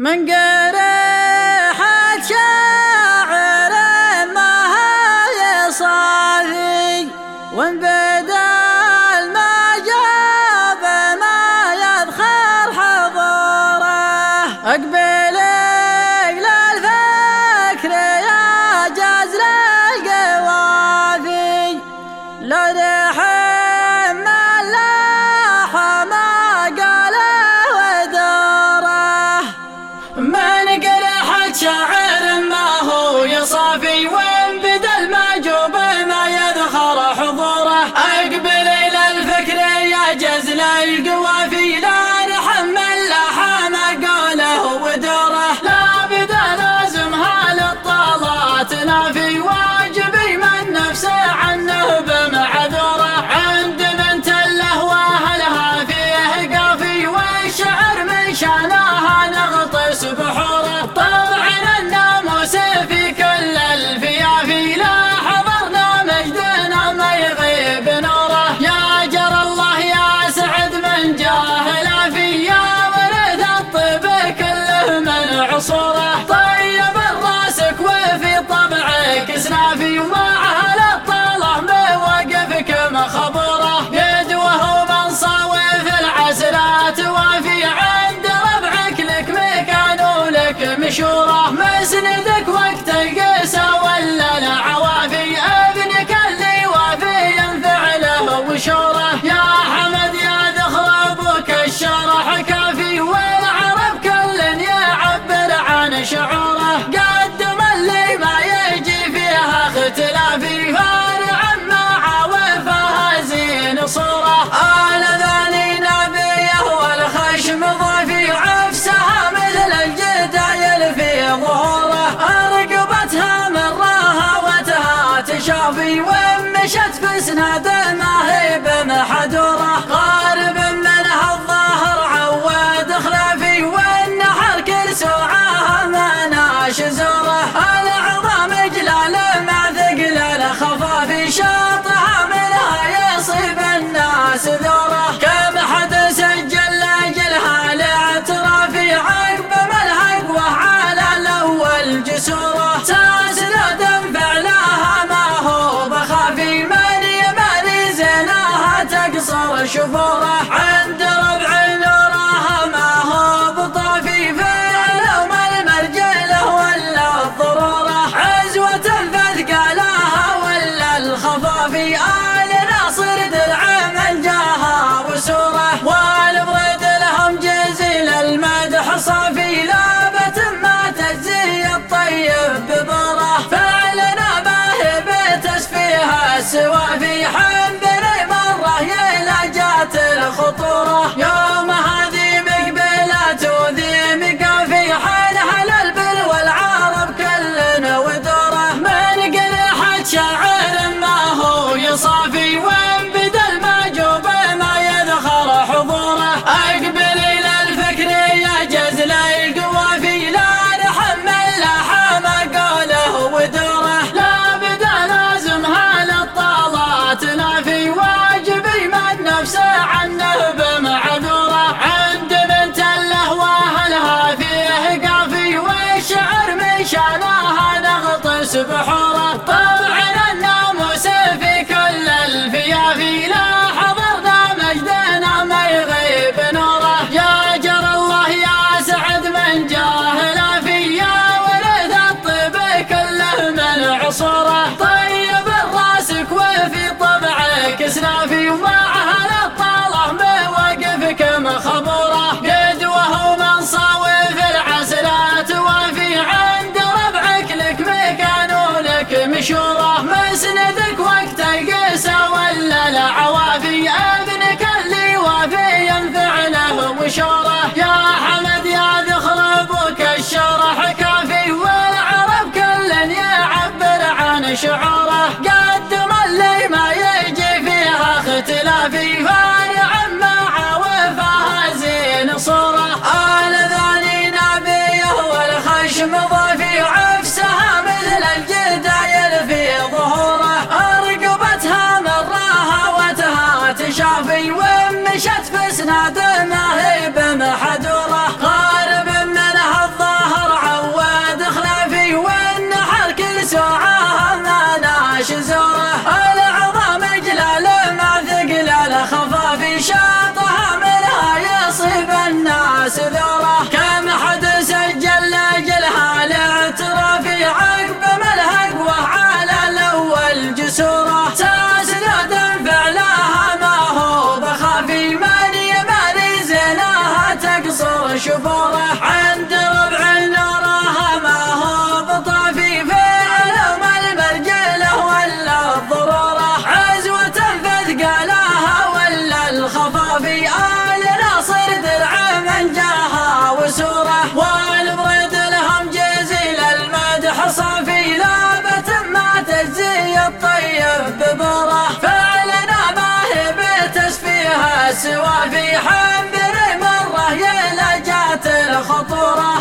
من قريحة شاعر ما هي صافي وانبدل ما جاب ما يبخر حضوره. أقبل للفكر يا جزر القوافي. لا Gözüne de kulak nada. صوره طيب راسك وفي طمعك سنافي ومع هالطاله وقفك مخبره وشبوره عند ربع نوره ما هو بطافي علوم المرجله ولا الضروره عزوة فثقالها ولا الخفافي آل ناصر درع من جاها وسوره. والبريد لهم جزيل المدح صافي لابت ما تجزي الطيب ببره. فعلنا ما هي بتسفيها سوى في حال خطورة.